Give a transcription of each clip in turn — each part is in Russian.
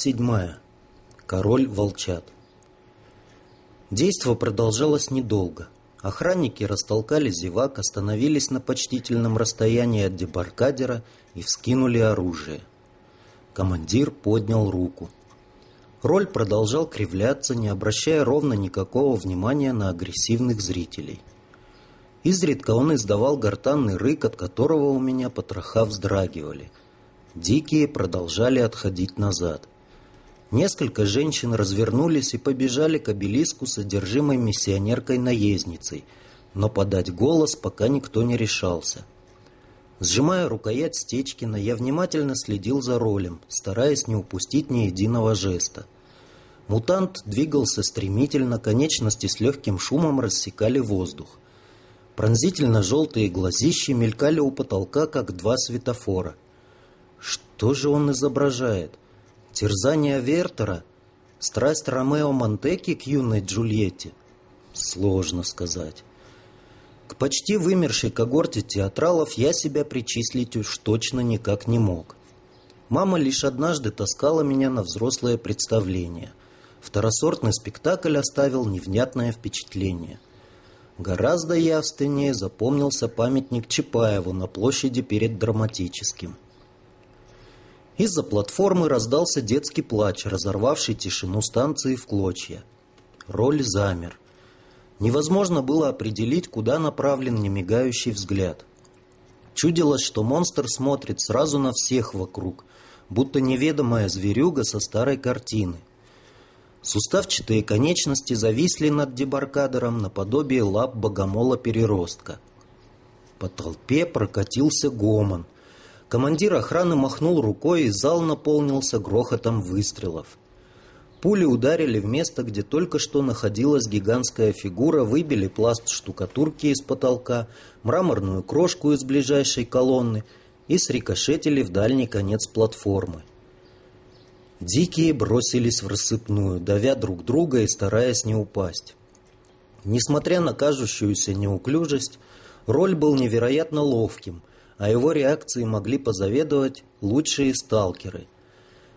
Седьмая. Король волчат. Действо продолжалось недолго. Охранники растолкали зевак, остановились на почтительном расстоянии от дебаркадера и вскинули оружие. Командир поднял руку. Роль продолжал кривляться, не обращая ровно никакого внимания на агрессивных зрителей. Изредка он издавал гортанный рык, от которого у меня потроха вздрагивали – Дикие продолжали отходить назад. Несколько женщин развернулись и побежали к обелиску содержимой миссионеркой-наездницей, но подать голос пока никто не решался. Сжимая рукоять Стечкина, я внимательно следил за ролем, стараясь не упустить ни единого жеста. Мутант двигался стремительно, конечности с легким шумом рассекали воздух. Пронзительно-желтые глазищи мелькали у потолка, как два светофора – что же он изображает? Терзание Вертера? Страсть Ромео Монтеки к юной Джульетте? Сложно сказать. К почти вымершей когорте театралов я себя причислить уж точно никак не мог. Мама лишь однажды таскала меня на взрослое представление. Второсортный спектакль оставил невнятное впечатление. Гораздо явственнее запомнился памятник Чапаеву на площади перед драматическим – из-за платформы раздался детский плач, разорвавший тишину станции в клочья. Роль замер. Невозможно было определить, куда направлен немигающий взгляд. Чудилось, что монстр смотрит сразу на всех вокруг, будто неведомая зверюга со старой картины. Суставчатые конечности зависли над дебаркадером наподобие лап богомола-переростка. По толпе прокатился гомон – Командир охраны махнул рукой, и зал наполнился грохотом выстрелов. Пули ударили в место, где только что находилась гигантская фигура, выбили пласт штукатурки из потолка, мраморную крошку из ближайшей колонны и срикошетили в дальний конец платформы. Дикие бросились в рассыпную, давя друг друга и стараясь не упасть. Несмотря на кажущуюся неуклюжесть, роль был невероятно ловким, а его реакции могли позаведовать лучшие сталкеры.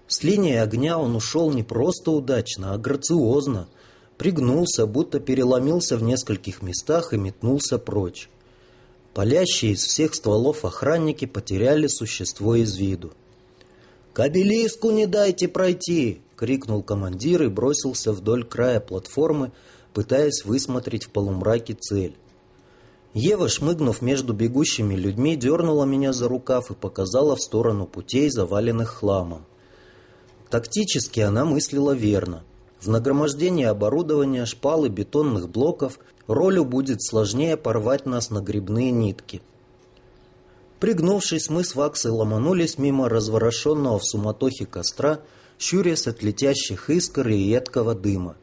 С линии огня он ушел не просто удачно, а грациозно, пригнулся, будто переломился в нескольких местах и метнулся прочь. Палящие из всех стволов охранники потеряли существо из виду. «К не дайте пройти!» — крикнул командир и бросился вдоль края платформы, пытаясь высмотреть в полумраке цель. Ева, шмыгнув между бегущими людьми, дернула меня за рукав и показала в сторону путей, заваленных хламом. Тактически она мыслила верно. В нагромождении оборудования, шпал и бетонных блоков ролю будет сложнее порвать нас на грибные нитки. Пригнувшись, мы с Ваксой ломанулись мимо разворошенного в суматохе костра, щурясь от летящих искр и едкого дыма.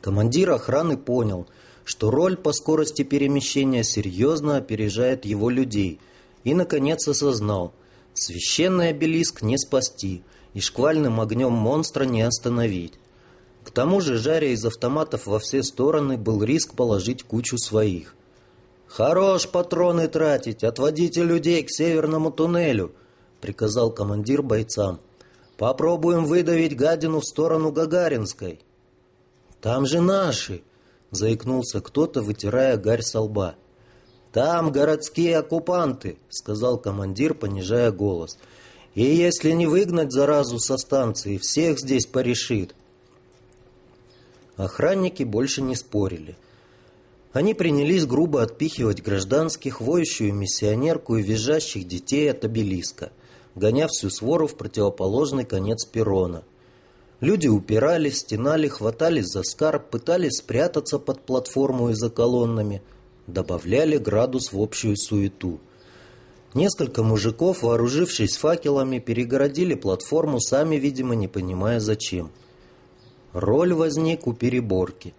Командир охраны понял, что роль по скорости перемещения серьезно опережает его людей, и, наконец, осознал, священный обелиск не спасти и шквальным огнем монстра не остановить. К тому же, жаря из автоматов во все стороны, был риск положить кучу своих. «Хорош патроны тратить, отводите людей к северному туннелю», — приказал командир бойцам. «Попробуем выдавить гадину в сторону Гагаринской». «Там же наши!» Заикнулся кто-то, вытирая гарь со лба. «Там городские оккупанты», — сказал командир, понижая голос. «И если не выгнать заразу со станции, всех здесь порешит». Охранники больше не спорили. Они принялись грубо отпихивать гражданских, воющую миссионерку и визжащих детей от обелиска, гоня всю свору в противоположный конец перрона — Люди упирались, стенали, хватались за скарб, пытались спрятаться под платформу и за колоннами, добавляли градус в общую суету. Несколько мужиков, вооружившись факелами, перегородили платформу, сами, видимо, не понимая зачем. Роль возник у переборки.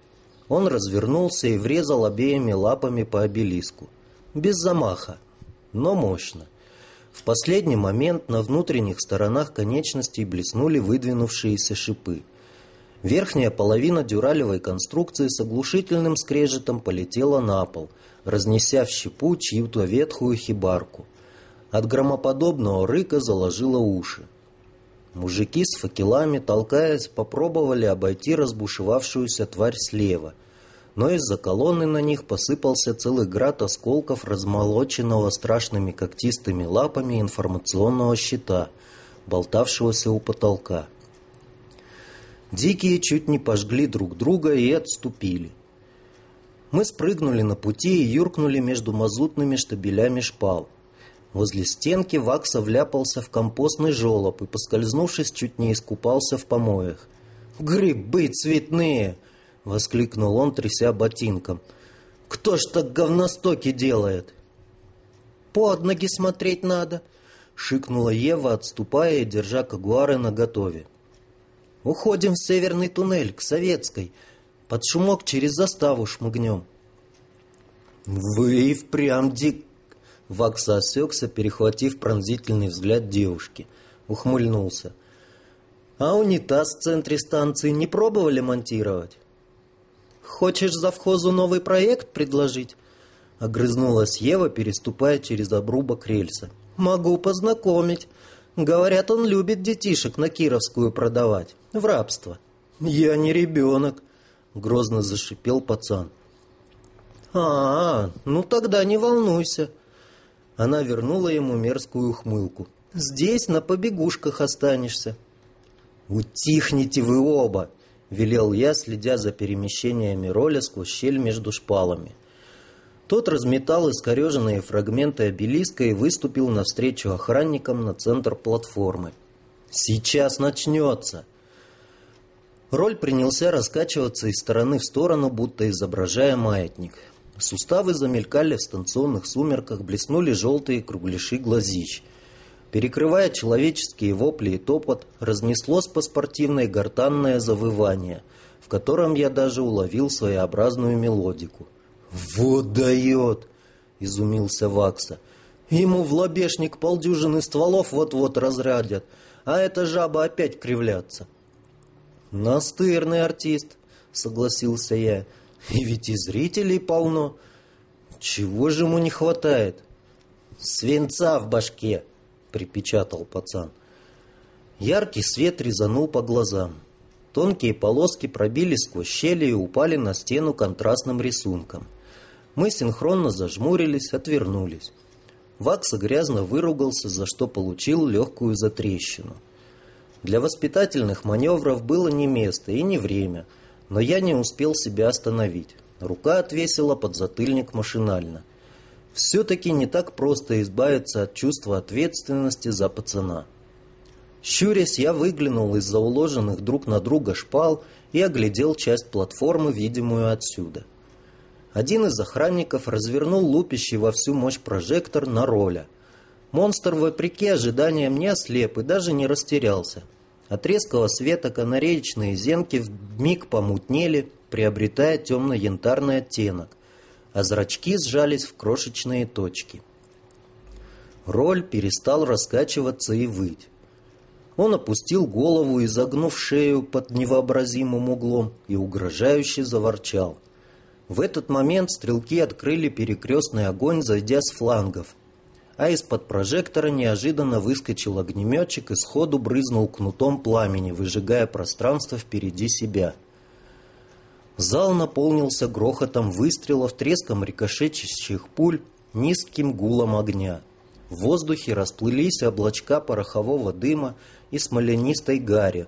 Он развернулся и врезал обеими лапами по обелиску. Без замаха, но мощно. В последний момент на внутренних сторонах конечностей блеснули выдвинувшиеся шипы. Верхняя половина дюралевой конструкции с оглушительным скрежетом полетела на пол, разнеся в щепу чью-то ветхую хибарку. От громоподобного рыка заложило уши. Мужики с факелами, толкаясь, попробовали обойти разбушевавшуюся тварь слева. Но из-за колонны на них посыпался целый град осколков размолоченного страшными когтистыми лапами информационного щита, болтавшегося у потолка. Дикие чуть не пожгли друг друга и отступили. Мы спрыгнули на пути и юркнули между мазутными штабелями шпал. Возле стенки Вакса вляпался в компостный желоб и, поскользнувшись, чуть не искупался в помоях. «Грибы цветные!» — воскликнул он, тряся ботинком. «Кто ж так говностоки делает?» «Под ноги смотреть надо!» — шикнула Ева, отступая и держа кагуары наготове. «Уходим в северный туннель, к Советской. Под шумок через заставу шмыгнем». «Вы и впрямь дик Вакс осекся, перехватив пронзительный взгляд девушки. Ухмыльнулся. «А унитаз в центре станции не пробовали монтировать?» «Хочешь завхозу новый проект предложить?» Огрызнулась Ева, переступая через обрубок рельса. «Могу познакомить. Говорят, он любит детишек на Кировскую продавать. В рабство». «Я не ребенок», — грозно зашипел пацан. «А, -а ну тогда не волнуйся», она вернула ему мерзкую ухмылку. «Здесь на побегушках останешься». «Утихните вы оба!» — велел я, следя за перемещениями роля сквозь щель между шпалами. Тот разметал искореженные фрагменты обелиска и выступил навстречу охранникам на центр платформы. «Сейчас начнется!» Роль принялся раскачиваться из стороны в сторону, будто изображая маятник. Суставы замелькали в станционных сумерках, блеснули желтые кругляши глазищ. Перекрывая человеческие вопли и топот, разнеслось по спортивной гортанное завывание, в котором я даже уловил своеобразную мелодику. «Вот дает!» — изумился Вакса. «Ему в лобешник полдюжины стволов вот-вот разрядят, а эта жаба опять кривляться». «Настырный артист», — согласился я. И ведь и зрителей полно. Чего же ему не хватает? Свинца в башке, припечатал пацан. Яркий свет резанул по глазам. Тонкие полоски пробились сквозь щели и упали на стену контрастным рисунком. Мы синхронно зажмурились, отвернулись. Вакса грязно выругался, за что получил легкую затрещину. Для воспитательных маневров было не место и не время – но я не успел себя остановить. Рука отвесила под затыльник машинально. Все-таки не так просто избавиться от чувства ответственности за пацана. Щурясь, я выглянул из-за уложенных друг на друга шпал и оглядел часть платформы, видимую отсюда. Один из охранников развернул лупящий во всю мощь прожектор на роля. Монстр, вопреки ожиданиям, не ослеп и даже не растерялся. От резкого света канареечные зенки вмиг помутнели, приобретая темно-янтарный оттенок, а зрачки сжались в крошечные точки. Роль перестал раскачиваться и выть. Он опустил голову, изогнув шею под невообразимым углом и угрожающе заворчал. В этот момент стрелки открыли перекрестный огонь, зайдя с флангов, а из-под прожектора неожиданно выскочил огнеметчик и сходу брызнул кнутом пламени, выжигая пространство впереди себя. Зал наполнился грохотом выстрелов, треском рикошечащих пуль, низким гулом огня. В воздухе расплылись облачка порохового дыма и смоленистой гари,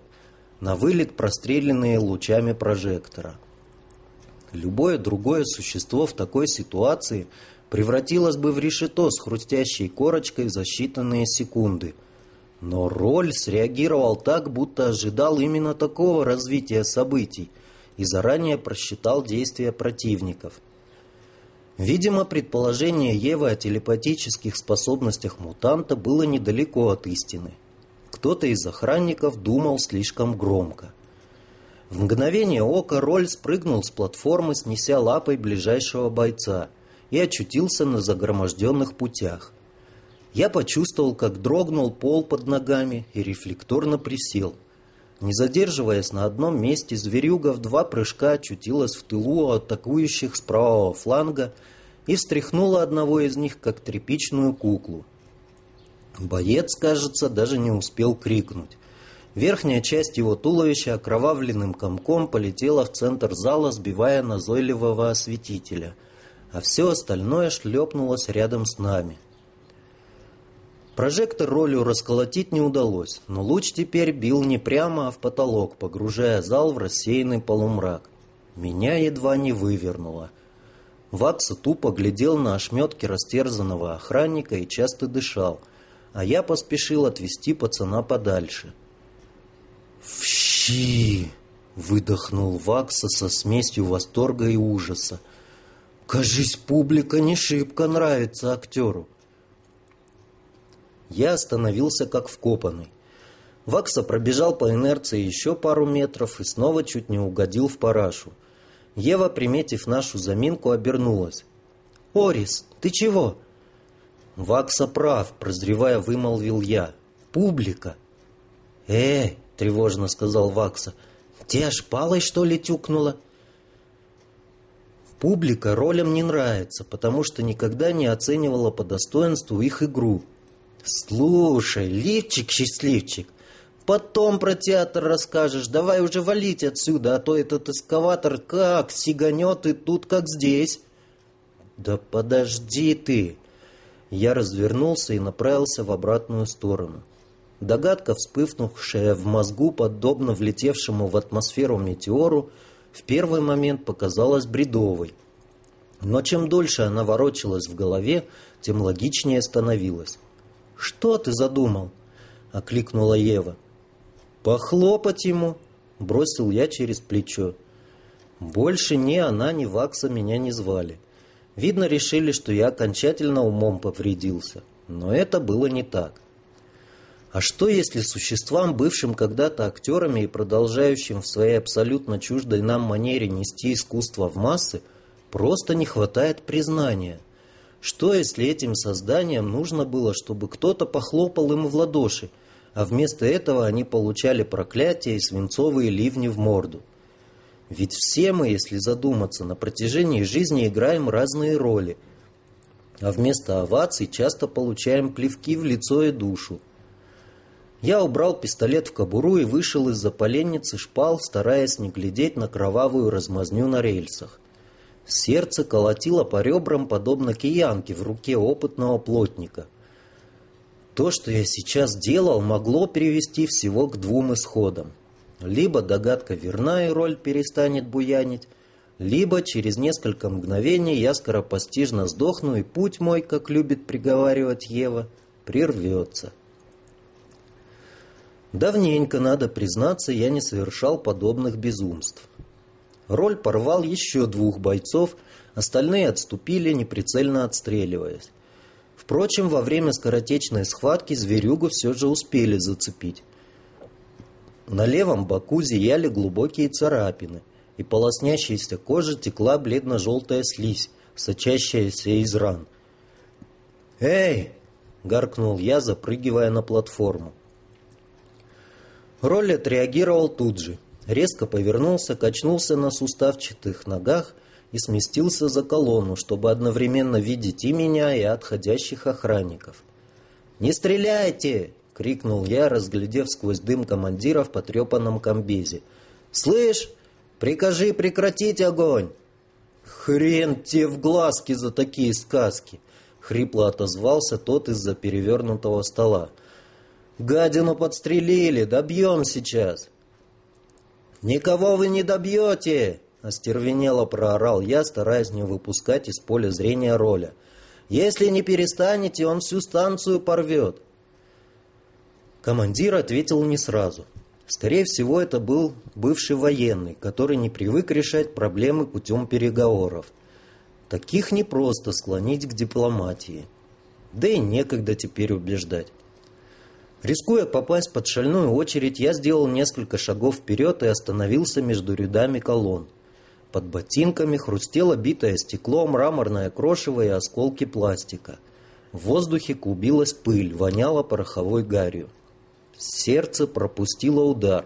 на вылет простреленные лучами прожектора. Любое другое существо в такой ситуации – превратилась бы в решето с хрустящей корочкой за считанные секунды. Но Роль среагировал так, будто ожидал именно такого развития событий и заранее просчитал действия противников. Видимо, предположение Евы о телепатических способностях мутанта было недалеко от истины. Кто-то из охранников думал слишком громко. В мгновение ока Роль спрыгнул с платформы, снеся лапой ближайшего бойца – и очутился на загроможденных путях. Я почувствовал, как дрогнул пол под ногами и рефлекторно присел. Не задерживаясь на одном месте, зверюга в два прыжка очутилась в тылу атакующих с правого фланга и встряхнула одного из них, как тряпичную куклу. Боец, кажется, даже не успел крикнуть. Верхняя часть его туловища окровавленным комком полетела в центр зала, сбивая назойливого осветителя, а все остальное шлепнулось рядом с нами. Прожектор ролью расколотить не удалось, но луч теперь бил не прямо, а в потолок, погружая зал в рассеянный полумрак. Меня едва не вывернуло. Ватса тупо глядел на ошметки растерзанного охранника и часто дышал, а я поспешил отвести пацана подальше. «Вщи!» — выдохнул Вакса со смесью восторга и ужаса. «Кажись, публика не шибко нравится актеру». Я остановился как вкопанный. Вакса пробежал по инерции еще пару метров и снова чуть не угодил в парашу. Ева, приметив нашу заминку, обернулась. «Орис, ты чего?» «Вакса прав», — прозревая, вымолвил я. «Публика». «Эй!» — тревожно сказал Вакса. «Тебя шпалой, что ли, тюкнула?» Публика ролям не нравится, потому что никогда не оценивала по достоинству их игру. «Слушай, лифчик-счастливчик, потом про театр расскажешь. Давай уже валить отсюда, а то этот эскаватор как сиганет и тут, как здесь». «Да подожди ты!» Я развернулся и направился в обратную сторону. Догадка, вспыхнувшая в мозгу, подобно влетевшему в атмосферу метеору, в первый момент показалась бредовой. Но чем дольше она ворочалась в голове, тем логичнее становилась. «Что ты задумал?» — окликнула Ева. «Похлопать ему!» — бросил я через плечо. Больше ни она, ни Вакса меня не звали. Видно, решили, что я окончательно умом повредился. Но это было не так. А что, если существам, бывшим когда-то актерами и продолжающим в своей абсолютно чуждой нам манере нести искусство в массы, просто не хватает признания? Что, если этим созданиям нужно было, чтобы кто-то похлопал им в ладоши, а вместо этого они получали проклятия и свинцовые ливни в морду? Ведь все мы, если задуматься, на протяжении жизни играем разные роли. А вместо оваций часто получаем плевки в лицо и душу. Я убрал пистолет в кобуру и вышел из-за поленницы шпал, стараясь не глядеть на кровавую размазню на рельсах. Сердце колотило по ребрам, подобно киянке в руке опытного плотника. То, что я сейчас делал, могло привести всего к двум исходам. Либо догадка верна и роль перестанет буянить, либо через несколько мгновений я скоропостижно сдохну, и путь мой, как любит приговаривать Ева, прервется. Давненько, надо признаться, я не совершал подобных безумств. Роль порвал еще двух бойцов, остальные отступили, неприцельно отстреливаясь. Впрочем, во время скоротечной схватки зверюгу все же успели зацепить. На левом боку зияли глубокие царапины, и по лоснящейся коже текла бледно-желтая слизь, сочащаяся из ран. «Эй!» — гаркнул я, запрыгивая на платформу. Роль отреагировал тут же. Резко повернулся, качнулся на суставчатых ногах и сместился за колонну, чтобы одновременно видеть и меня, и отходящих охранников. «Не стреляйте!» — крикнул я, разглядев сквозь дым командира в потрепанном комбезе. «Слышь, прикажи прекратить огонь!» «Хрен тебе в глазки за такие сказки!» — хрипло отозвался тот из-за перевернутого стола. «Гадину подстрелили, добьем сейчас!» «Никого вы не добьете!» — остервенело проорал я, стараясь не выпускать из поля зрения роля. «Если не перестанете, он всю станцию порвет!» Командир ответил не сразу. Скорее всего, это был бывший военный, который не привык решать проблемы путем переговоров. Таких непросто склонить к дипломатии. Да и некогда теперь убеждать. Рискуя попасть под шальную очередь, я сделал несколько шагов вперед и остановился между рядами колонн. Под ботинками хрустело битое стекло, мраморное крошево и осколки пластика. В воздухе клубилась пыль, воняло пороховой гарью. Сердце пропустило удар,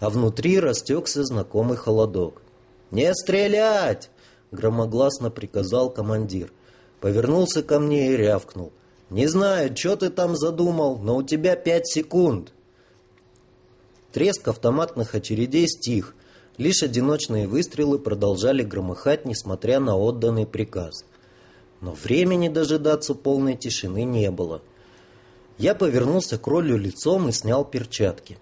а внутри растекся знакомый холодок. «Не стрелять!» — громогласно приказал командир. Повернулся ко мне и рявкнул. «Не знаю, что ты там задумал, но у тебя пять секунд». Треск автоматных очередей стих. Лишь одиночные выстрелы продолжали громыхать, несмотря на отданный приказ. Но времени дожидаться полной тишины не было. Я повернулся к ролю лицом и снял перчатки.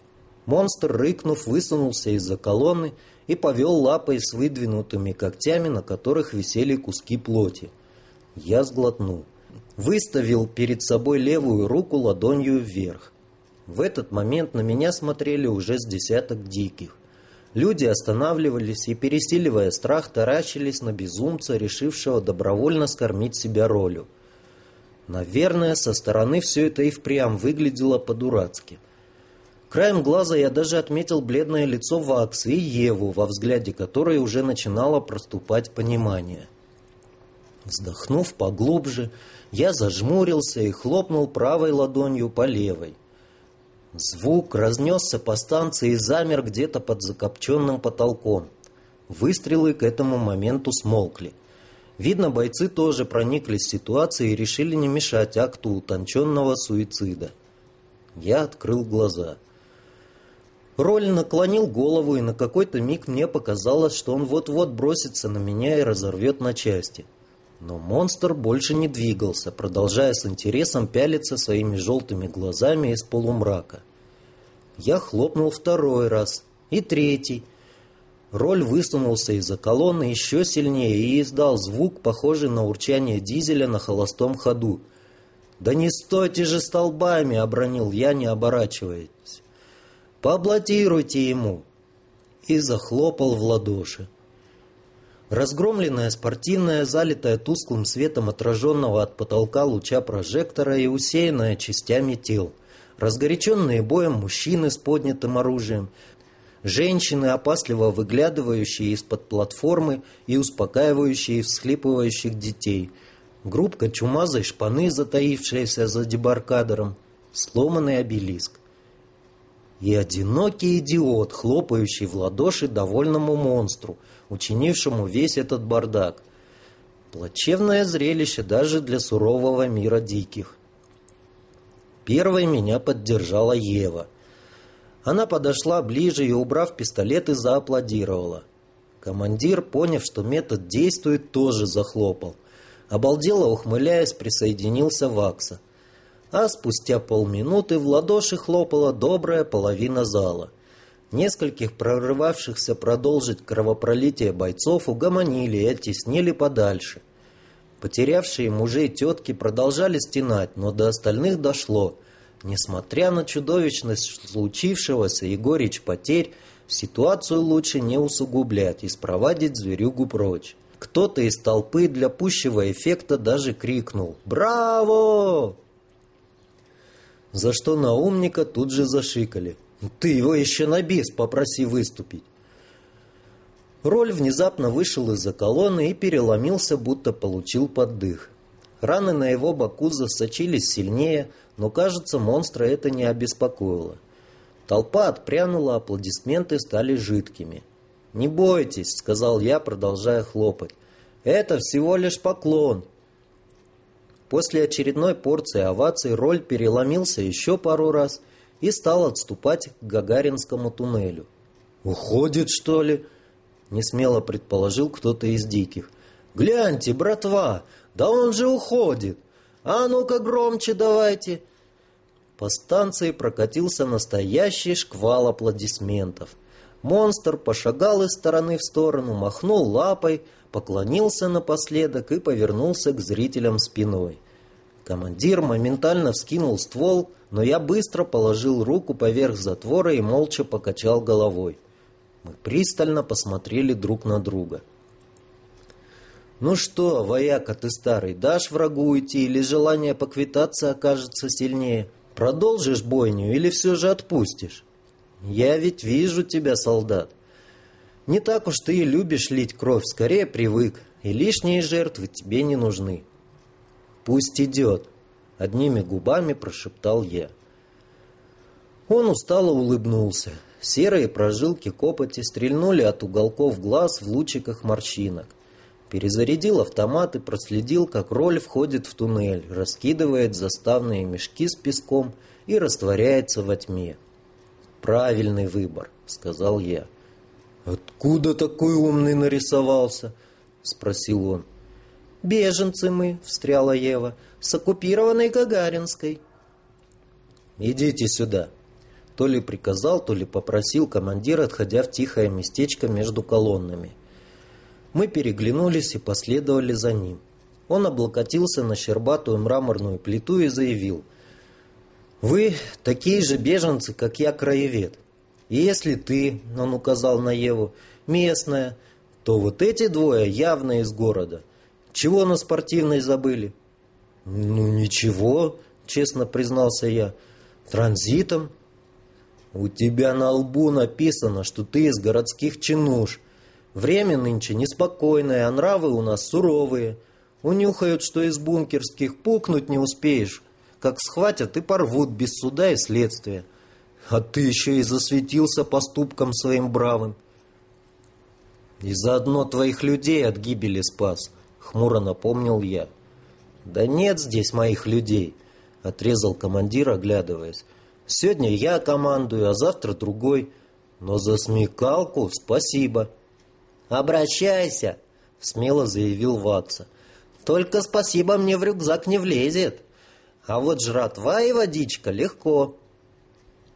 Монстр, рыкнув, высунулся из-за колонны и повел лапой с выдвинутыми когтями, на которых висели куски плоти. Я сглотнул. Выставил перед собой левую руку ладонью вверх. В этот момент на меня смотрели уже с десяток диких. Люди останавливались и, пересиливая страх, таращились на безумца, решившего добровольно скормить себя ролью. Наверное, со стороны все это и впрямь выглядело по-дурацки. Краем глаза я даже отметил бледное лицо Ваксы и Еву, во взгляде которой уже начинало проступать понимание. Вздохнув поглубже, я зажмурился и хлопнул правой ладонью по левой. Звук разнесся по станции и замер где-то под закопченным потолком. Выстрелы к этому моменту смолкли. Видно, бойцы тоже прониклись ситуацией и решили не мешать акту утонченного суицида. Я открыл глаза. Роль наклонил голову, и на какой-то миг мне показалось, что он вот-вот бросится на меня и разорвет на части. Но монстр больше не двигался, продолжая с интересом пялиться своими желтыми глазами из полумрака. Я хлопнул второй раз и третий. Роль высунулся из-за колонны еще сильнее и издал звук, похожий на урчание дизеля на холостом ходу. «Да не стойте же столбами!» — обронил я, не оборачиваясь. «Поаплодируйте ему!» И захлопал в ладоши. Разгромленная спортивная, залитая тусклым светом отраженного от потолка луча прожектора и усеянная частями тел. Разгоряченные боем мужчины с поднятым оружием, женщины, опасливо выглядывающие из-под платформы и успокаивающие всхлипывающих детей, группка чумазой шпаны, затаившаяся за дебаркадером, сломанный обелиск. И одинокий идиот, хлопающий в ладоши довольному монстру – учинившему весь этот бардак. Плачевное зрелище даже для сурового мира диких. Первой меня поддержала Ева. Она подошла ближе и, убрав пистолет, и зааплодировала. Командир, поняв, что метод действует, тоже захлопал. Обалдело ухмыляясь, присоединился Вакса. А спустя полминуты в ладоши хлопала добрая половина зала. Нескольких прорывавшихся продолжить кровопролитие бойцов угомонили и оттеснили подальше. Потерявшие мужей тетки продолжали стенать, но до остальных дошло. Несмотря на чудовищность случившегося и горечь потерь, ситуацию лучше не усугублять и спровадить зверюгу прочь. Кто-то из толпы для пущего эффекта даже крикнул «Браво!», за что на умника тут же зашикали – ты его еще на бис попроси выступить. Роль внезапно вышел из-за колонны и переломился, будто получил поддых. Раны на его боку засочились сильнее, но, кажется, монстра это не обеспокоило. Толпа отпрянула, аплодисменты стали жидкими. «Не бойтесь», — сказал я, продолжая хлопать. «Это всего лишь поклон». После очередной порции оваций роль переломился еще пару раз и стал отступать к Гагаринскому туннелю. «Уходит, что ли?» — несмело предположил кто-то из диких. «Гляньте, братва, да он же уходит! А ну-ка громче давайте!» По станции прокатился настоящий шквал аплодисментов. Монстр пошагал из стороны в сторону, махнул лапой, поклонился напоследок и повернулся к зрителям спиной. Командир моментально вскинул ствол, но я быстро положил руку поверх затвора и молча покачал головой. Мы пристально посмотрели друг на друга. «Ну что, вояка ты старый, дашь врагу уйти или желание поквитаться окажется сильнее? Продолжишь бойню или все же отпустишь? Я ведь вижу тебя, солдат. Не так уж ты и любишь лить кровь, скорее привык, и лишние жертвы тебе не нужны. Пусть идет, Одними губами прошептал я. Он устало улыбнулся. Серые прожилки копоти стрельнули от уголков глаз в лучиках морщинок. Перезарядил автомат и проследил, как роль входит в туннель, раскидывает заставные мешки с песком и растворяется во тьме. Правильный выбор, сказал я. Откуда такой умный нарисовался? Спросил он. Беженцы мы, встряла Ева, с оккупированной Гагаринской. Идите сюда. То ли приказал, то ли попросил командир, отходя в тихое местечко между колоннами. Мы переглянулись и последовали за ним. Он облокотился на щербатую мраморную плиту и заявил. «Вы такие же беженцы, как я, краевед. И если ты, — он указал на Еву, — местная, то вот эти двое явно из города. Чего на спортивной забыли?» «Ну, ничего», — честно признался я. «Транзитом». «У тебя на лбу написано, что ты из городских чинуш. Время нынче неспокойное, а нравы у нас суровые. Унюхают, что из бункерских пукнуть не успеешь, как схватят и порвут без суда и следствия. А ты еще и засветился поступком своим бравым. И заодно твоих людей от гибели спас, хмуро напомнил я. Да нет здесь моих людей, отрезал командир, оглядываясь. Сегодня я командую, а завтра другой. Но за смекалку спасибо. Обращайся, смело заявил Вакса. Только спасибо мне в рюкзак не влезет. А вот жратва и водичка легко.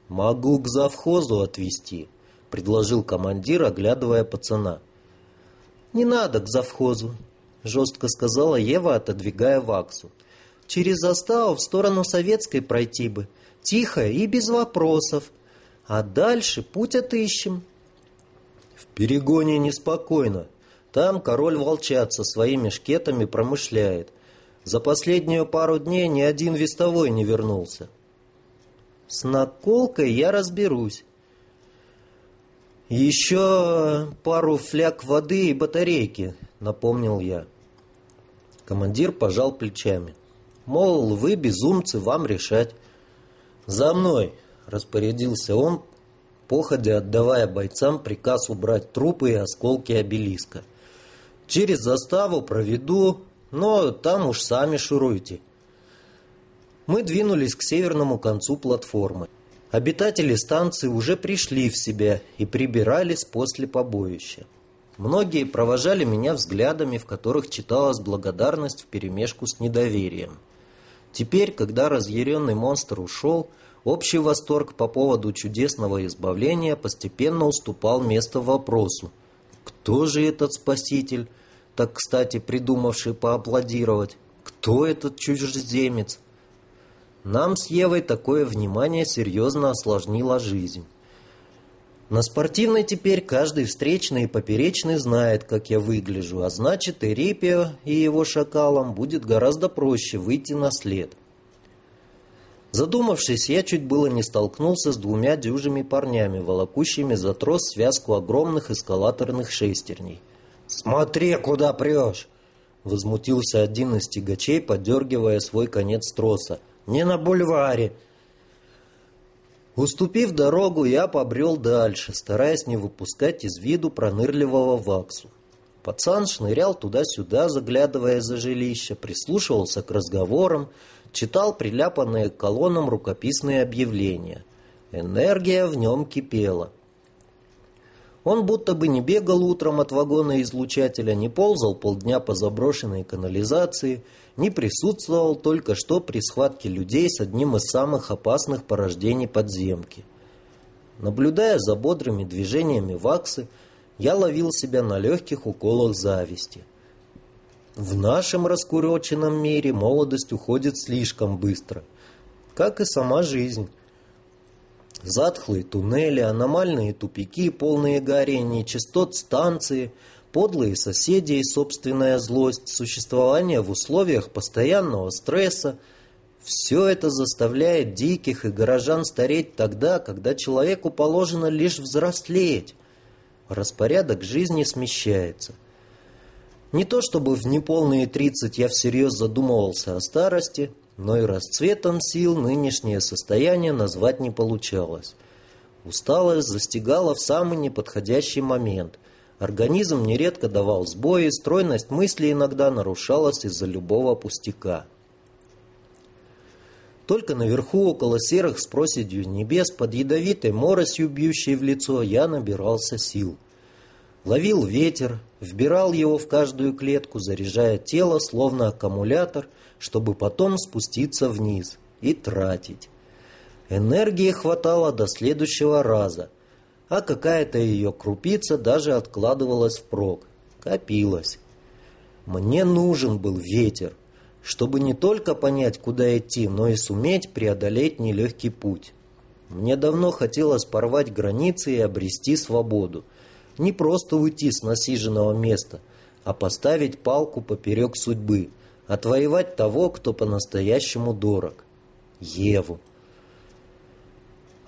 Могу к завхозу отвезти, предложил командир, оглядывая пацана. Не надо к завхозу, жестко сказала Ева, отодвигая Ваксу. Через заставу в сторону советской пройти бы. Тихо и без вопросов. А дальше путь отыщем. В перегоне неспокойно. Там король волчат со своими шкетами промышляет. За последнюю пару дней ни один вестовой не вернулся. С наколкой я разберусь. Еще пару фляг воды и батарейки, напомнил я. Командир пожал плечами. Мол, вы, безумцы, вам решать. «За мной!» — распорядился он, походя отдавая бойцам приказ убрать трупы и осколки обелиска. «Через заставу проведу, но там уж сами шуруйте». Мы двинулись к северному концу платформы. Обитатели станции уже пришли в себя и прибирались после побоища. Многие провожали меня взглядами, в которых читалась благодарность вперемешку с недоверием. Теперь, когда разъяренный монстр ушел, общий восторг по поводу чудесного избавления постепенно уступал место вопросу. Кто же этот спаситель, так, кстати, придумавший поаплодировать? Кто этот чужеземец? Нам с Евой такое внимание серьезно осложнило жизнь. На спортивной теперь каждый встречный и поперечный знает, как я выгляжу, а значит и Рипио и его шакалам будет гораздо проще выйти на след. Задумавшись, я чуть было не столкнулся с двумя дюжими парнями, волокущими за трос связку огромных эскалаторных шестерней. «Смотри, куда прешь!» Возмутился один из тягачей, подергивая свой конец троса. «Не на бульваре!» Уступив дорогу, я побрел дальше, стараясь не выпускать из виду пронырливого ваксу. Пацан шнырял туда-сюда, заглядывая за жилище, прислушивался к разговорам, читал приляпанные к колоннам рукописные объявления. Энергия в нем кипела. Он будто бы не бегал утром от вагона излучателя, не ползал полдня по заброшенной канализации, не присутствовал только что при схватке людей с одним из самых опасных порождений подземки. Наблюдая за бодрыми движениями ваксы, я ловил себя на легких уколах зависти. В нашем раскуроченном мире молодость уходит слишком быстро, как и сама жизнь. Затхлые туннели, аномальные тупики, полные гари, нечистот станции, подлые соседи и собственная злость, существование в условиях постоянного стресса – все это заставляет диких и горожан стареть тогда, когда человеку положено лишь взрослеть. Распорядок жизни смещается. Не то чтобы в неполные тридцать я всерьез задумывался о старости – но и расцветом сил нынешнее состояние назвать не получалось. Усталость застигала в самый неподходящий момент. Организм нередко давал сбои, стройность мысли иногда нарушалась из-за любого пустяка. Только наверху, около серых с проседью небес, под ядовитой моросью, бьющей в лицо, я набирался сил. Ловил ветер, вбирал его в каждую клетку, заряжая тело, словно аккумулятор, чтобы потом спуститься вниз и тратить. Энергии хватало до следующего раза, а какая-то ее крупица даже откладывалась впрок, копилась. Мне нужен был ветер, чтобы не только понять, куда идти, но и суметь преодолеть нелегкий путь. Мне давно хотелось порвать границы и обрести свободу. Не просто уйти с насиженного места, а поставить палку поперек судьбы, отвоевать того, кто по-настоящему дорог. Еву.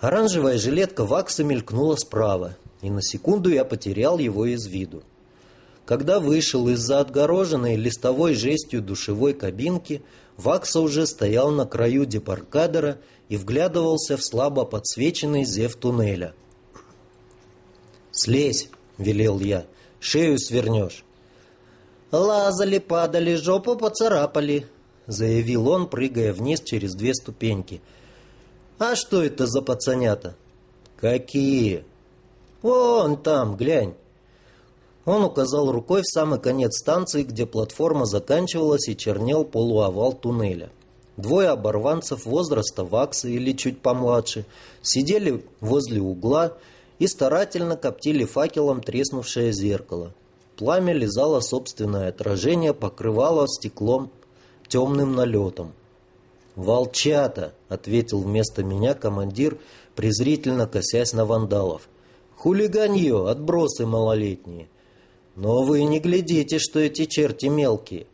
Оранжевая жилетка Вакса мелькнула справа, и на секунду я потерял его из виду. Когда вышел из-за отгороженной листовой жестью душевой кабинки, Вакса уже стоял на краю депаркадера и вглядывался в слабо подсвеченный зев туннеля. «Слезь!» — велел я. «Шею свернешь!» «Лазали, падали, жопу поцарапали», — заявил он, прыгая вниз через две ступеньки. «А что это за пацанята?» «Какие?» «Вон там, глянь». Он указал рукой в самый конец станции, где платформа заканчивалась и чернел полуовал туннеля. Двое оборванцев возраста вакса или чуть помладше сидели возле угла и старательно коптили факелом треснувшее зеркало. Пламя лизало собственное отражение, покрывало стеклом темным налетом. «Волчата!» — ответил вместо меня командир, презрительно косясь на вандалов. «Хулиганье, отбросы малолетние. Но вы не глядите, что эти черти мелкие.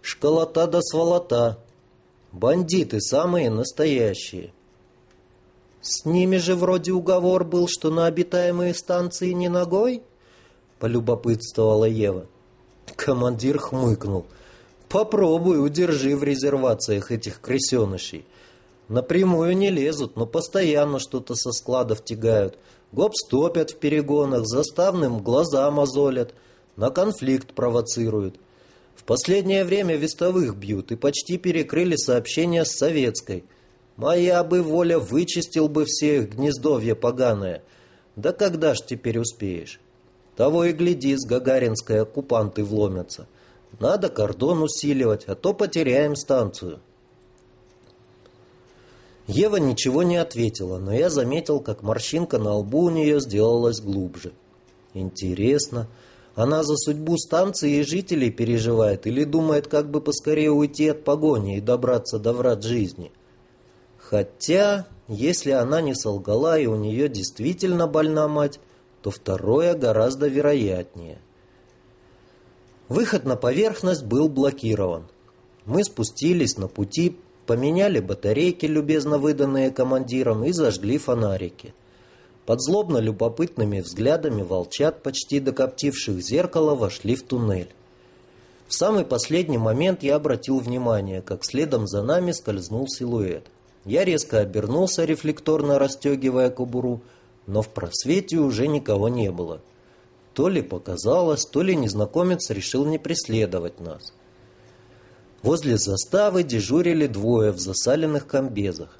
Школота да сволота. Бандиты самые настоящие. С ними же вроде уговор был, что на обитаемые станции не ногой? Полюбопытствовала Ева. Командир хмыкнул. Попробуй, удержи в резервациях этих крысенышей. Напрямую не лезут, но постоянно что-то со складов тягают. Гоп-стопят в перегонах, заставным глаза мозолят — на конфликт провоцируют. В последнее время вестовых бьют и почти перекрыли сообщения с советской. Моя бы воля вычистил бы все их гнездовье поганое. Да когда ж теперь успеешь? Того и гляди, с гагаринской оккупанты вломятся. Надо кордон усиливать, а то потеряем станцию. Ева ничего не ответила, но я заметил, как морщинка на лбу у нее сделалась глубже. Интересно, она за судьбу станции и жителей переживает или думает, как бы поскорее уйти от погони и добраться до врат жизни. Хотя, если она не солгала и у нее действительно больна мать, то второе гораздо вероятнее. Выход на поверхность был блокирован. Мы спустились на пути, поменяли батарейки, любезно выданные командиром, и зажгли фонарики. Под злобно любопытными взглядами волчат, почти докоптивших зеркало, вошли в туннель. В самый последний момент я обратил внимание, как следом за нами скользнул силуэт. Я резко обернулся, рефлекторно расстегивая кобуру, но в просвете уже никого не было. То ли показалось, то ли незнакомец решил не преследовать нас. Возле заставы дежурили двое в засаленных комбезах.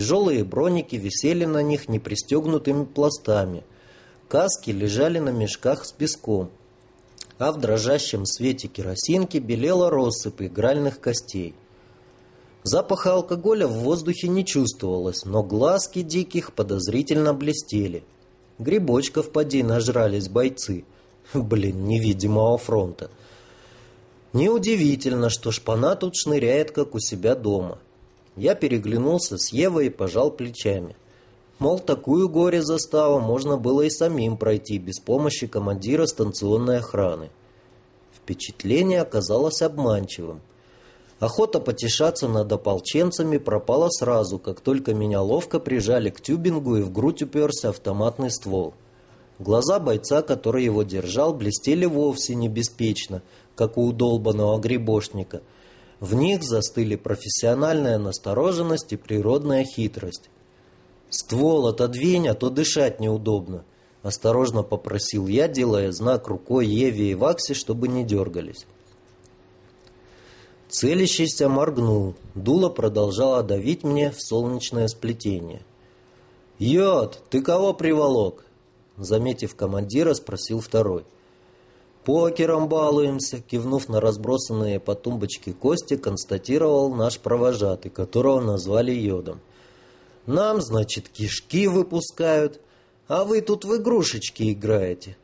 Тяжелые броники висели на них непристегнутыми пластами. Каски лежали на мешках с песком, а в дрожащем свете керосинки белела россыпь игральных костей. Запаха алкоголя в воздухе не чувствовалось, но глазки диких подозрительно блестели. Грибочков поди нажрались бойцы. Блин, невидимого фронта. Неудивительно, что шпана тут шныряет, как у себя дома. Я переглянулся с Евой и пожал плечами. Мол, такую горе-заставу можно было и самим пройти без помощи командира станционной охраны. Впечатление оказалось обманчивым. Охота потешаться над ополченцами пропала сразу, как только меня ловко прижали к тюбингу и в грудь уперся автоматный ствол. Глаза бойца, который его держал, блестели вовсе не беспечно, как у удолбанного грибошника – в них застыли профессиональная настороженность и природная хитрость. «Ствол отодвинь, а то дышать неудобно», — осторожно попросил я, делая знак рукой Еве и Ваксе, чтобы не дергались. Целящийся моргнул. Дуло продолжало давить мне в солнечное сплетение. «Йод, ты кого приволок?» Заметив командира, спросил второй. «Покером балуемся», — кивнув на разбросанные по тумбочке кости, констатировал наш провожатый, которого назвали Йодом. «Нам, значит, кишки выпускают, а вы тут в игрушечки играете».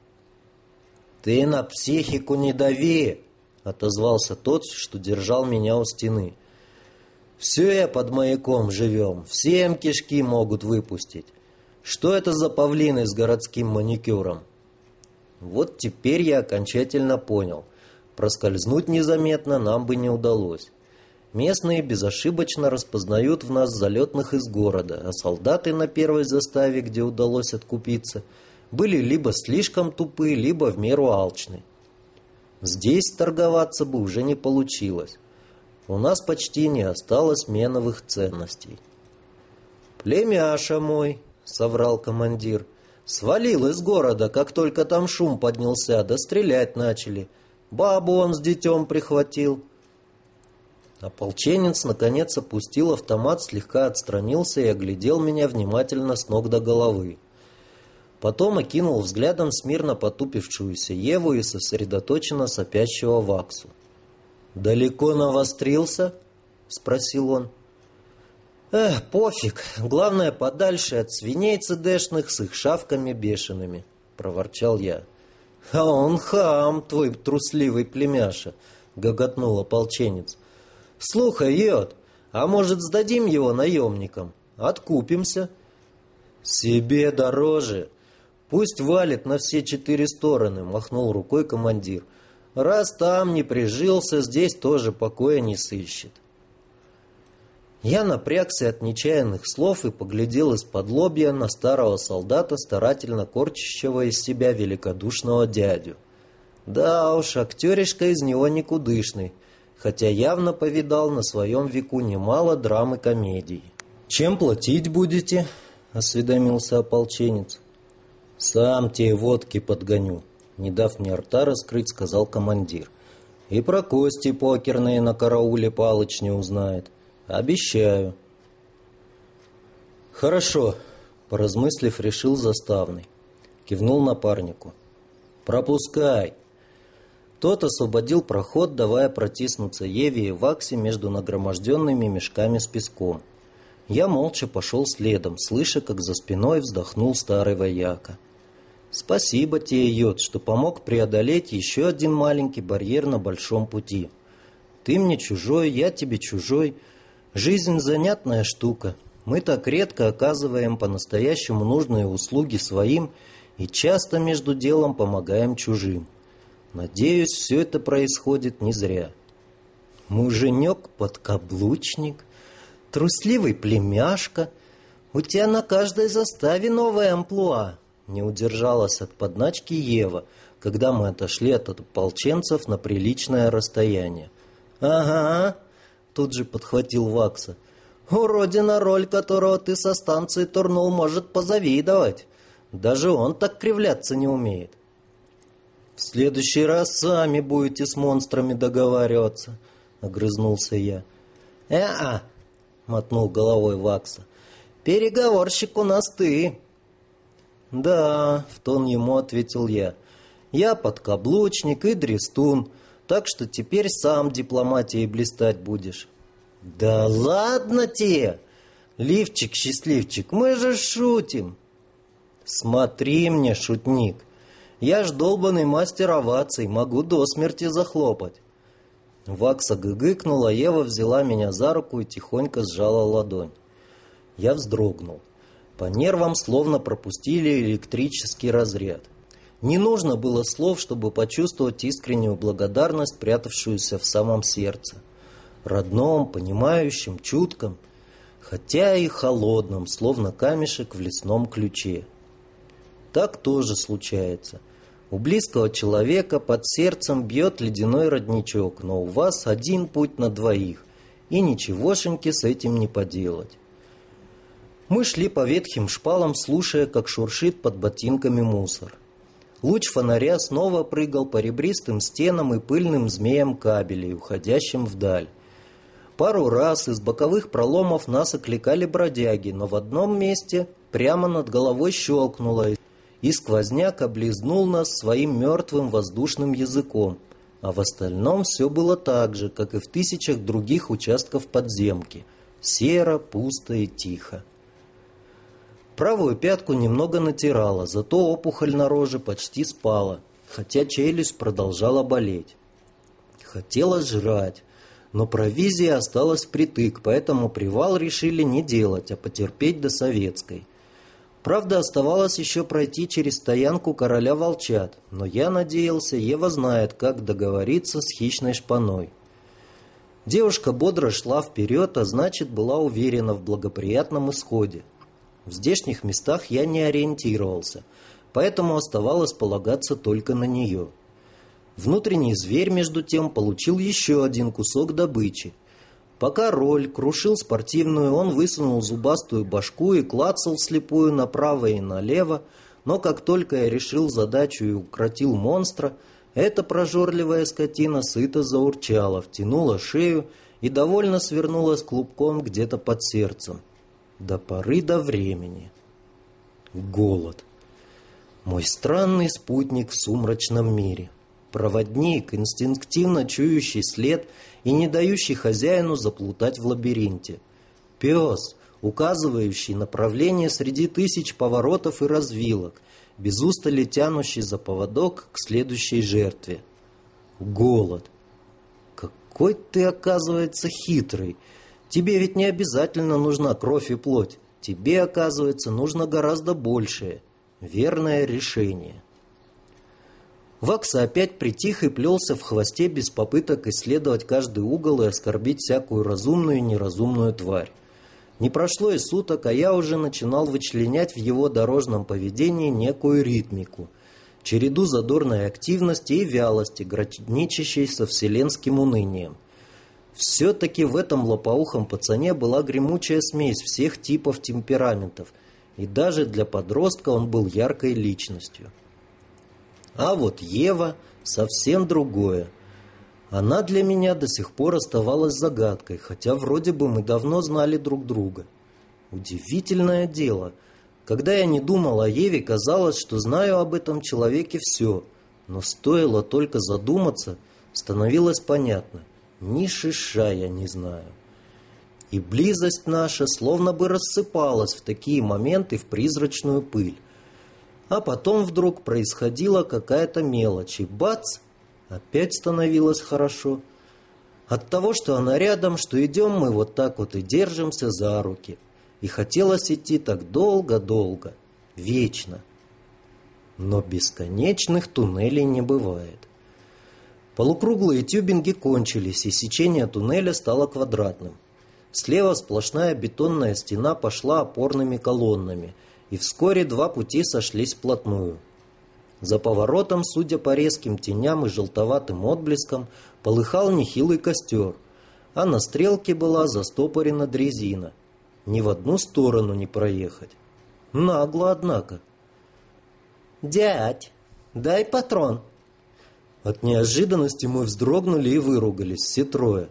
«Ты на психику не дави!» — отозвался тот, что держал меня у стены. «Все я под маяком живем, всем кишки могут выпустить. Что это за павлины с городским маникюром?» Вот теперь я окончательно понял. Проскользнуть незаметно нам бы не удалось. Местные безошибочно распознают в нас залетных из города, а солдаты на первой заставе, где удалось откупиться, были либо слишком тупы, либо в меру алчны. Здесь торговаться бы уже не получилось. У нас почти не осталось меновых ценностей. «Племяша мой», — соврал командир, — Свалил из города, как только там шум поднялся, да стрелять начали. Бабу он с детем прихватил. Ополченец, наконец, опустил автомат, слегка отстранился и оглядел меня внимательно с ног до головы. Потом окинул взглядом смирно потупившуюся Еву и сосредоточенно сопящего Ваксу. «Далеко навострился?» — спросил он. Эх, пофиг. Главное, подальше от свиней цедешных с их шавками бешеными, проворчал я. А он хам, твой трусливый племяша, гоготнул ополченец. Слухай, Йод, а может сдадим его наемникам? Откупимся. Себе дороже. Пусть валит на все четыре стороны, махнул рукой командир. Раз там не прижился, здесь тоже покоя не сыщет. Я напрягся от нечаянных слов и поглядел из-под лобья на старого солдата, старательно корчащего из себя великодушного дядю. Да уж, актеришка из него никудышный, хотя явно повидал на своем веку немало драм и комедий. «Чем платить будете?» — осведомился ополченец. «Сам те водки подгоню», — не дав мне рта раскрыть, сказал командир. «И про кости покерные на карауле Палыч не узнает». Обещаю. Хорошо, поразмыслив, решил заставный. Кивнул напарнику. Пропускай. Тот освободил проход, давая протиснуться Еве и Ваксе между нагроможденными мешками с песком. Я молча пошел следом, слыша, как за спиной вздохнул старый вояка. Спасибо тебе, Йод, что помог преодолеть еще один маленький барьер на большом пути. Ты мне чужой, я тебе чужой — Жизнь занятная штука. Мы так редко оказываем по-настоящему нужные услуги своим и часто между делом помогаем чужим. Надеюсь, все это происходит не зря. Муженек-подкаблучник, трусливый племяшка. У тебя на каждой заставе новая амплуа. Не удержалась от подначки Ева, когда мы отошли от ополченцев на приличное расстояние. «Ага, Тут же подхватил Вакса. «Уродина, роль которого ты со станции турнул, может позавидовать. Даже он так кривляться не умеет». «В следующий раз сами будете с монстрами договариваться», — огрызнулся я. «Э-а», — мотнул головой Вакса. «Переговорщик у нас ты». «Да», — в тон ему ответил я. «Я подкаблучник и дрестун так что теперь сам дипломатией блистать будешь. Да ладно тебе! Лифчик, счастливчик, мы же шутим. Смотри мне, шутник. Я ж долбанный мастер оваций, могу до смерти захлопать. Вакса гыгыкнула, Ева взяла меня за руку и тихонько сжала ладонь. Я вздрогнул. По нервам словно пропустили электрический разряд. Не нужно было слов, чтобы почувствовать искреннюю благодарность, прятавшуюся в самом сердце. Родном, понимающем, чутком, хотя и холодном, словно камешек в лесном ключе. Так тоже случается. У близкого человека под сердцем бьет ледяной родничок, но у вас один путь на двоих, и ничегошеньки с этим не поделать. Мы шли по ветхим шпалам, слушая, как шуршит под ботинками мусор. Луч фонаря снова прыгал по ребристым стенам и пыльным змеям кабелей, уходящим вдаль. Пару раз из боковых проломов нас окликали бродяги, но в одном месте прямо над головой щелкнуло, и сквозняк облизнул нас своим мертвым воздушным языком, а в остальном все было так же, как и в тысячах других участков подземки. Серо, пусто и тихо. Правую пятку немного натирала, зато опухоль на роже почти спала, хотя челюсть продолжала болеть. Хотела жрать, но провизия осталась впритык, поэтому привал решили не делать, а потерпеть до советской. Правда, оставалось еще пройти через стоянку короля волчат, но я надеялся, Ева знает, как договориться с хищной шпаной. Девушка бодро шла вперед, а значит, была уверена в благоприятном исходе. В здешних местах я не ориентировался, поэтому оставалось полагаться только на нее. Внутренний зверь, между тем, получил еще один кусок добычи. Пока роль крушил спортивную, он высунул зубастую башку и клацал слепую направо и налево, но как только я решил задачу и укротил монстра, эта прожорливая скотина сыто заурчала, втянула шею и довольно свернулась клубком где-то под сердцем. До поры до времени. Голод. Мой странный спутник в сумрачном мире. Проводник, инстинктивно чующий след и не дающий хозяину заплутать в лабиринте. Пес, указывающий направление среди тысяч поворотов и развилок, без устали тянущий за поводок к следующей жертве. Голод. Какой ты, оказывается, хитрый. Тебе ведь не обязательно нужна кровь и плоть. Тебе, оказывается, нужно гораздо большее. Верное решение. Вакса опять притих и плелся в хвосте без попыток исследовать каждый угол и оскорбить всякую разумную и неразумную тварь. Не прошло и суток, а я уже начинал вычленять в его дорожном поведении некую ритмику, череду задорной активности и вялости, граничащей со вселенским унынием – все-таки в этом лопоухом пацане была гремучая смесь всех типов темпераментов, и даже для подростка он был яркой личностью. А вот Ева совсем другое. Она для меня до сих пор оставалась загадкой, хотя вроде бы мы давно знали друг друга. Удивительное дело. Когда я не думал о Еве, казалось, что знаю об этом человеке все, но стоило только задуматься, становилось понятно. Ни шиша я не знаю. И близость наша словно бы рассыпалась в такие моменты в призрачную пыль. А потом вдруг происходила какая-то мелочь, и бац, опять становилось хорошо. От того, что она рядом, что идем мы вот так вот и держимся за руки. И хотелось идти так долго-долго, вечно. Но бесконечных туннелей не бывает. Полукруглые тюбинги кончились, и сечение туннеля стало квадратным. Слева сплошная бетонная стена пошла опорными колоннами, и вскоре два пути сошлись вплотную. За поворотом, судя по резким теням и желтоватым отблескам, полыхал нехилый костер, а на стрелке была застопорена дрезина. Ни в одну сторону не проехать. Нагло, однако. «Дядь, дай патрон», от неожиданности мы вздрогнули и выругались, все трое.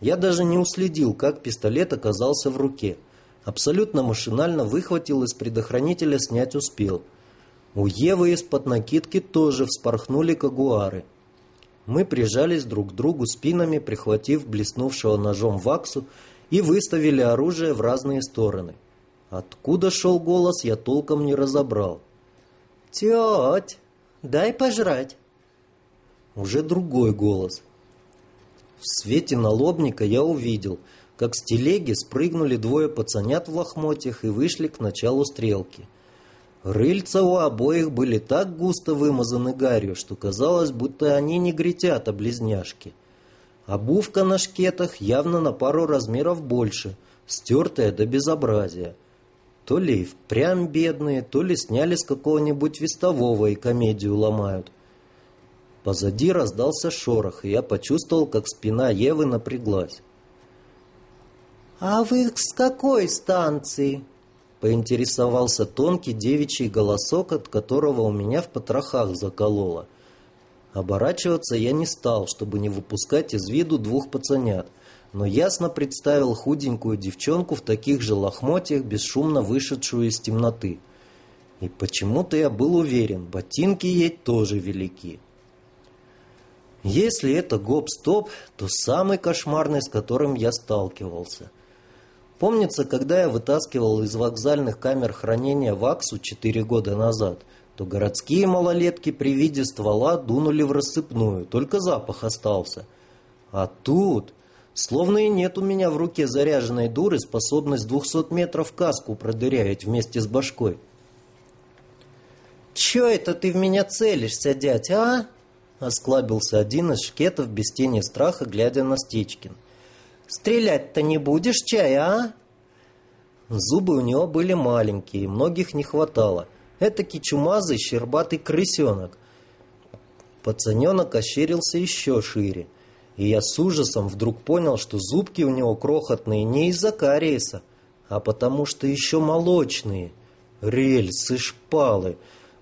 Я даже не уследил, как пистолет оказался в руке. Абсолютно машинально выхватил из предохранителя, снять успел. У Евы из-под накидки тоже вспорхнули кагуары. Мы прижались друг к другу спинами, прихватив блеснувшего ножом ваксу, и выставили оружие в разные стороны. Откуда шел голос, я толком не разобрал. «Теть, дай пожрать!» Уже другой голос. В свете налобника я увидел, как с телеги спрыгнули двое пацанят в лохмотьях и вышли к началу стрелки. Рыльца у обоих были так густо вымазаны гарью, что казалось, будто они не гретят, а близняшки. Обувка на шкетах явно на пару размеров больше, стертая до безобразия. То ли и впрямь бедные, то ли сняли с какого-нибудь вестового и комедию ломают – Позади раздался шорох, и я почувствовал, как спина Евы напряглась. «А вы с какой станции?» Поинтересовался тонкий девичий голосок, от которого у меня в потрохах закололо. Оборачиваться я не стал, чтобы не выпускать из виду двух пацанят. но ясно представил худенькую девчонку в таких же лохмотьях, бесшумно вышедшую из темноты. И почему-то я был уверен, ботинки ей тоже велики. Если это гоп-стоп, то самый кошмарный, с которым я сталкивался. Помнится, когда я вытаскивал из вокзальных камер хранения ваксу четыре года назад, то городские малолетки при виде ствола дунули в рассыпную, только запах остался. А тут, словно и нет у меня в руке заряженной дуры способность 200 метров каску продырявить вместе с башкой. «Чё это ты в меня целишься, дядь, а?» Осклабился один из шкетов без тени страха, глядя на Стечкин. «Стрелять-то не будешь, чай, а?» Зубы у него были маленькие, многих не хватало. Этакий чумазый, щербатый крысенок. Пацаненок ощерился еще шире. И я с ужасом вдруг понял, что зубки у него крохотные не из-за кариеса, а потому что еще молочные. Рельсы, шпалы.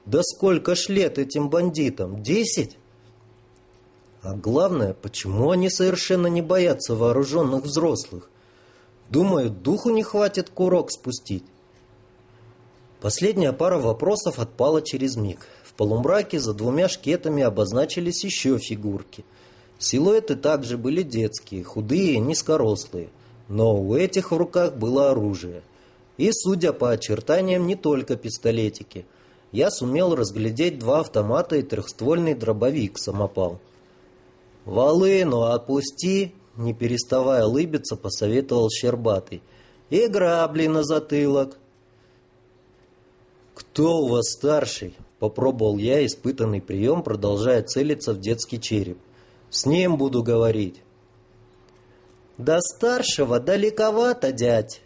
Да сколько ж лет этим бандитам? Десять? А главное, почему они совершенно не боятся вооруженных взрослых? Думают, духу не хватит курок спустить. Последняя пара вопросов отпала через миг. В полумраке за двумя шкетами обозначились еще фигурки. Силуэты также были детские, худые, низкорослые. Но у этих в руках было оружие. И, судя по очертаниям, не только пистолетики. Я сумел разглядеть два автомата и трехствольный дробовик-самопал. «Волыну отпусти!» — не переставая улыбиться, посоветовал Щербатый. «И грабли на затылок!» «Кто у вас старший?» — попробовал я испытанный прием, продолжая целиться в детский череп. «С ним буду говорить». «До старшего далековато, дядь.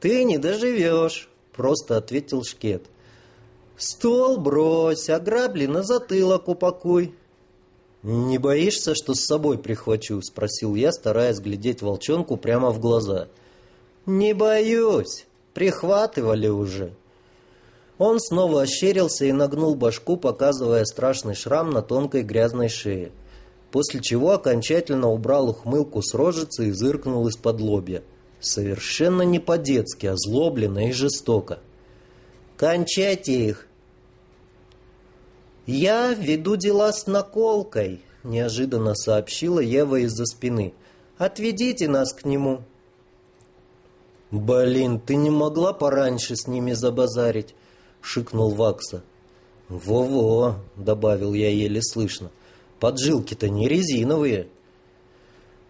Ты не доживешь», — просто ответил Шкет. «Стол брось, а грабли на затылок упакуй. «Не боишься, что с собой прихвачу?» — спросил я, стараясь глядеть волчонку прямо в глаза. «Не боюсь. Прихватывали уже». Он снова ощерился и нагнул башку, показывая страшный шрам на тонкой грязной шее. После чего окончательно убрал ухмылку с рожицы и зыркнул из-под лобья. Совершенно не по-детски, а злобленно и жестоко. «Кончайте их!» «Я веду дела с наколкой», — неожиданно сообщила Ева из-за спины. «Отведите нас к нему». «Блин, ты не могла пораньше с ними забазарить?» — шикнул Вакса. «Во-во», — добавил я еле слышно, — «поджилки-то не резиновые».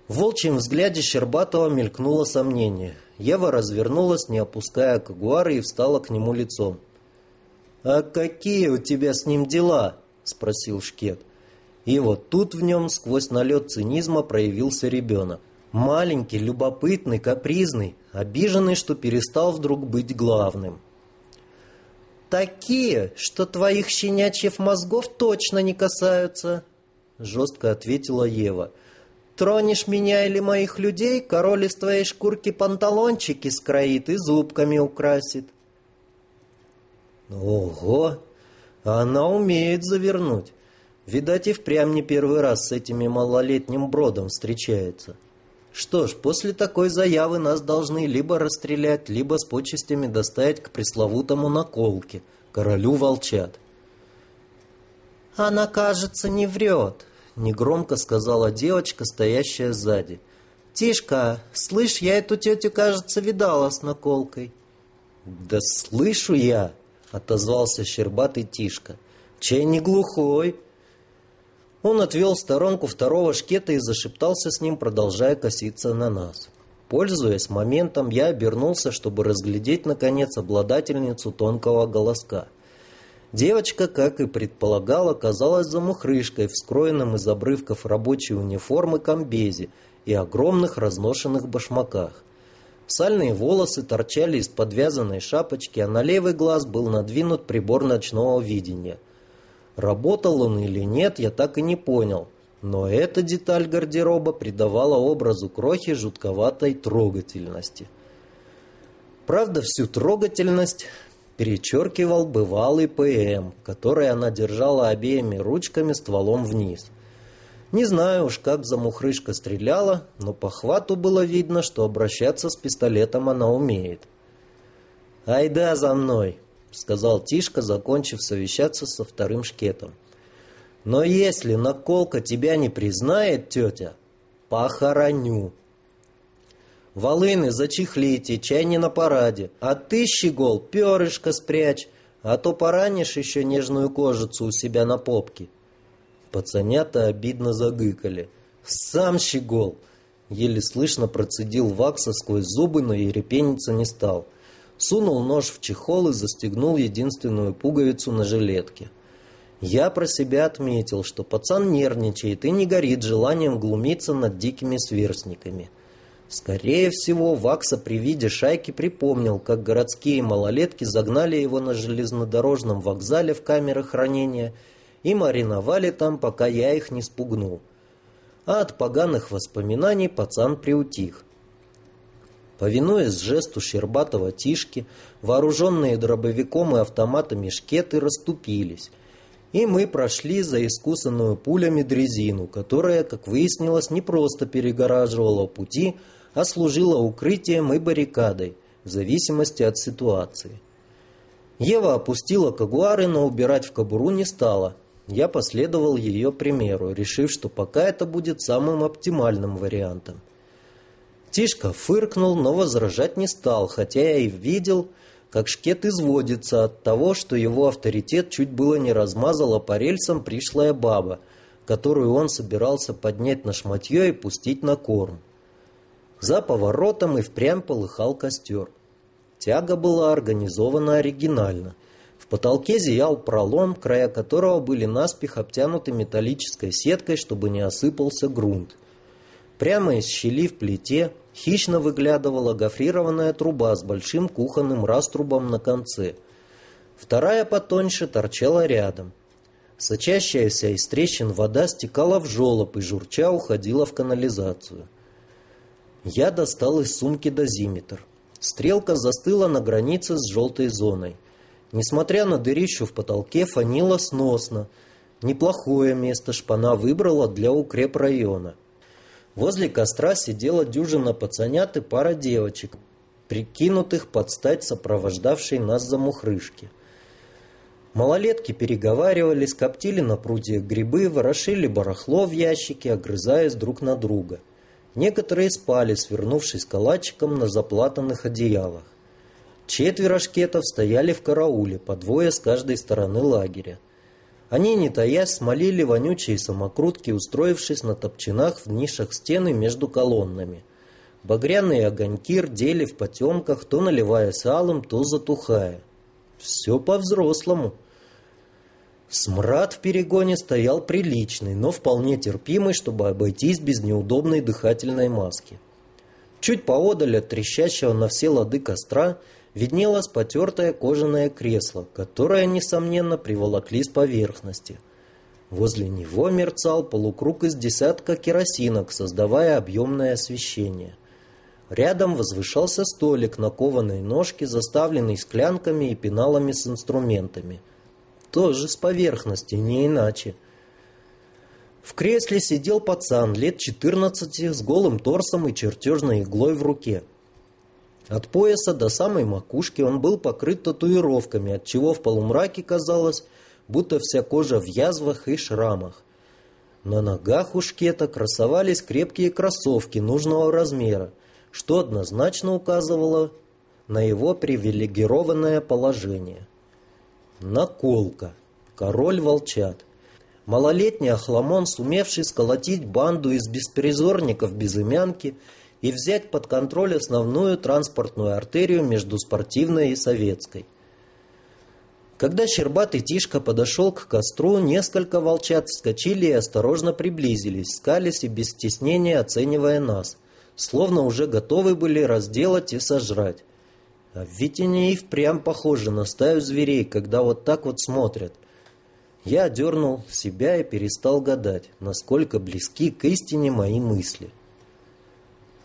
В волчьем взгляде Щербатова мелькнуло сомнение. Ева развернулась, не опуская кагуары, и встала к нему лицом. «А какие у тебя с ним дела?» — спросил Шкет. И вот тут в нем сквозь налет цинизма проявился ребенок. Маленький, любопытный, капризный, обиженный, что перестал вдруг быть главным. «Такие, что твоих щенячьих мозгов точно не касаются», — жестко ответила Ева. «Тронешь меня или моих людей, король из твоей шкурки панталончики скроит и зубками украсит». Ого! Она умеет завернуть. Видать, и впрямь не первый раз с этими малолетним бродом встречается. Что ж, после такой заявы нас должны либо расстрелять, либо с почестями доставить к пресловутому наколке, королю волчат. «Она, кажется, не врет», — негромко сказала девочка, стоящая сзади. «Тишка, слышь, я эту тетю, кажется, видала с наколкой». «Да слышу я!» — отозвался щербатый Тишка. «Чай не глухой!» Он отвел в сторонку второго шкета и зашептался с ним, продолжая коситься на нас. Пользуясь моментом, я обернулся, чтобы разглядеть, наконец, обладательницу тонкого голоска. Девочка, как и предполагала, казалась замухрышкой в скроенном из обрывков рабочей униформы комбезе и огромных разношенных башмаках. Сальные волосы торчали из подвязанной шапочки, а на левый глаз был надвинут прибор ночного видения. Работал он или нет, я так и не понял. Но эта деталь гардероба придавала образу крохи жутковатой трогательности. Правда, всю трогательность перечеркивал бывалый ПМ, который она держала обеими ручками стволом вниз. Не знаю уж, как замухрышка стреляла, но по хвату было видно, что обращаться с пистолетом она умеет. «Айда за мной!» — сказал Тишка, закончив совещаться со вторым шкетом. «Но если наколка тебя не признает, тетя, похороню!» «Волыны зачехлите, чай не на параде, а ты, щегол, перышко спрячь, а то поранишь еще нежную кожицу у себя на попке». Пацанята обидно загыкали. «Сам щегол!» Еле слышно процедил Вакса сквозь зубы, но и репениться не стал. Сунул нож в чехол и застегнул единственную пуговицу на жилетке. Я про себя отметил, что пацан нервничает и не горит желанием глумиться над дикими сверстниками. Скорее всего, Вакса при виде шайки припомнил, как городские малолетки загнали его на железнодорожном вокзале в камеры хранения – и мариновали там, пока я их не спугнул. А от поганых воспоминаний пацан приутих. Повинуясь жесту щербатого тишки, вооруженные дробовиком и автоматами шкеты расступились, и мы прошли за искусанную пулями дрезину, которая, как выяснилось, не просто перегораживала пути, а служила укрытием и баррикадой, в зависимости от ситуации. Ева опустила кагуары, но убирать в кобуру не стала, я последовал ее примеру, решив, что пока это будет самым оптимальным вариантом. Тишка фыркнул, но возражать не стал, хотя я и видел, как шкет изводится от того, что его авторитет чуть было не размазала по рельсам пришлая баба, которую он собирался поднять на шматье и пустить на корм. За поворотом и впрямь полыхал костер. Тяга была организована оригинально потолке зиял пролом, края которого были наспех обтянуты металлической сеткой, чтобы не осыпался грунт. Прямо из щели в плите хищно выглядывала гофрированная труба с большим кухонным раструбом на конце. Вторая потоньше торчала рядом. Сочащаяся из трещин вода стекала в желоб и журча уходила в канализацию. Я достал из сумки дозиметр. Стрелка застыла на границе с желтой зоной – Несмотря на дырищу в потолке, фанило сносно. Неплохое место шпана выбрала для укрепрайона. Возле костра сидела дюжина пацанят и пара девочек, прикинутых под стать сопровождавшей нас за мухрышки. Малолетки переговаривались, коптили на прудьях грибы, ворошили барахло в ящике, огрызаясь друг на друга. Некоторые спали, свернувшись калачиком на заплатанных одеялах. Четверо шкетов стояли в карауле, по двое с каждой стороны лагеря. Они, не таясь, смолили вонючие самокрутки, устроившись на топчинах в нишах стены между колоннами. Багряные огоньки рдели в потемках, то наливаясь алым, то затухая. Все по-взрослому. Смрад в перегоне стоял приличный, но вполне терпимый, чтобы обойтись без неудобной дыхательной маски. Чуть поодаль от трещащего на все лады костра – виднелось потертое кожаное кресло, которое, несомненно, приволокли с поверхности. Возле него мерцал полукруг из десятка керосинок, создавая объемное освещение. Рядом возвышался столик на кованой ножке, заставленный склянками и пеналами с инструментами. Тоже с поверхности, не иначе. В кресле сидел пацан лет 14 с голым торсом и чертежной иглой в руке. От пояса до самой макушки он был покрыт татуировками, отчего в полумраке казалось, будто вся кожа в язвах и шрамах. На ногах у шкета красовались крепкие кроссовки нужного размера, что однозначно указывало на его привилегированное положение. Наколка. Король волчат. Малолетний охламон, сумевший сколотить банду из беспризорников безымянки – и взять под контроль основную транспортную артерию между спортивной и советской. Когда Щербатый Тишка подошел к костру, несколько волчат вскочили и осторожно приблизились, скались и без стеснения оценивая нас, словно уже готовы были разделать и сожрать. А ведь они и впрямь похожи на стаю зверей, когда вот так вот смотрят. Я дернул себя и перестал гадать, насколько близки к истине мои мысли.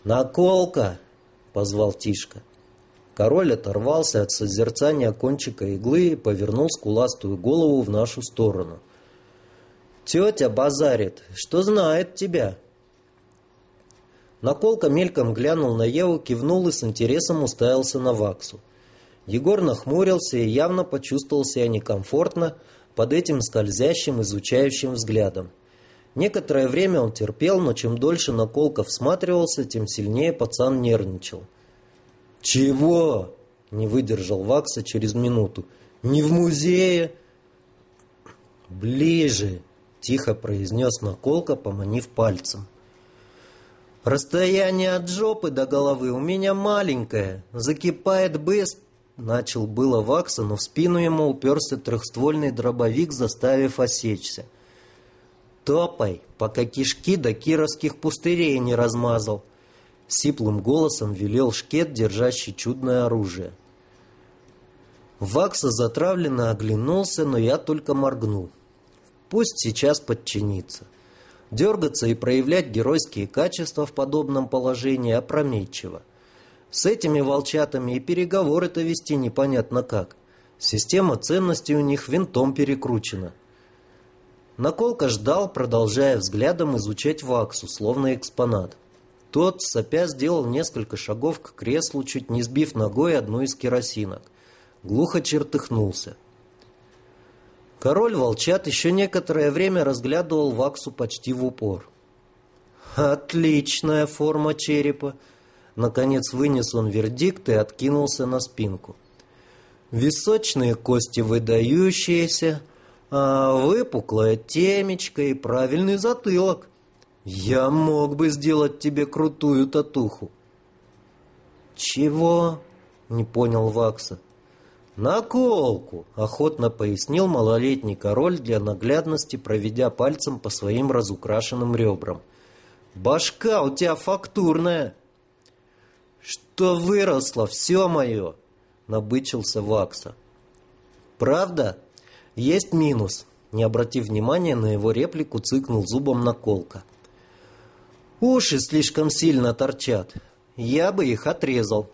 «Наколка!» — позвал Тишка. Король оторвался от созерцания кончика иглы и повернул скуластую голову в нашу сторону. Тетя базарит, что знает тебя. Наколка мельком глянул на Еву, кивнул и с интересом уставился на Ваксу. Егор нахмурился и явно почувствовал себя некомфортно под этим скользящим, изучающим взглядом. Некоторое время он терпел, но чем дольше Наколка всматривался, тем сильнее пацан нервничал. «Чего?» — не выдержал Вакса через минуту. «Не в музее?» «Ближе!» — тихо произнес Наколка, поманив пальцем. «Расстояние от жопы до головы у меня маленькое. Закипает быстро». Начал было Вакса, но в спину ему уперся трехствольный дробовик, заставив осечься. «Топай, пока кишки до кировских пустырей не размазал», — сиплым голосом велел шкет, держащий чудное оружие. Вакса затравленно оглянулся, но я только моргнул. Пусть сейчас подчинится. Дергаться и проявлять геройские качества в подобном положении опрометчиво. С этими волчатами и переговоры-то вести непонятно как. Система ценностей у них винтом перекручена. Наколка ждал, продолжая взглядом изучать Ваксу, словно экспонат. Тот, сопя, сделал несколько шагов к креслу, чуть не сбив ногой одну из керосинок. Глухо чертыхнулся. Король волчат еще некоторое время разглядывал Ваксу почти в упор. «Отличная форма черепа!» Наконец вынес он вердикт и откинулся на спинку. «Височные кости выдающиеся, а выпуклая темечко и правильный затылок. Я мог бы сделать тебе крутую татуху». «Чего?» — не понял Вакса. «Наколку!» — охотно пояснил малолетний король для наглядности, проведя пальцем по своим разукрашенным ребрам. «Башка у тебя фактурная!» «Что выросло, все мое!» — набычился Вакса. «Правда? Есть минус!» Не обратив внимания на его реплику, цыкнул зубом наколка. «Уши слишком сильно торчат. Я бы их отрезал».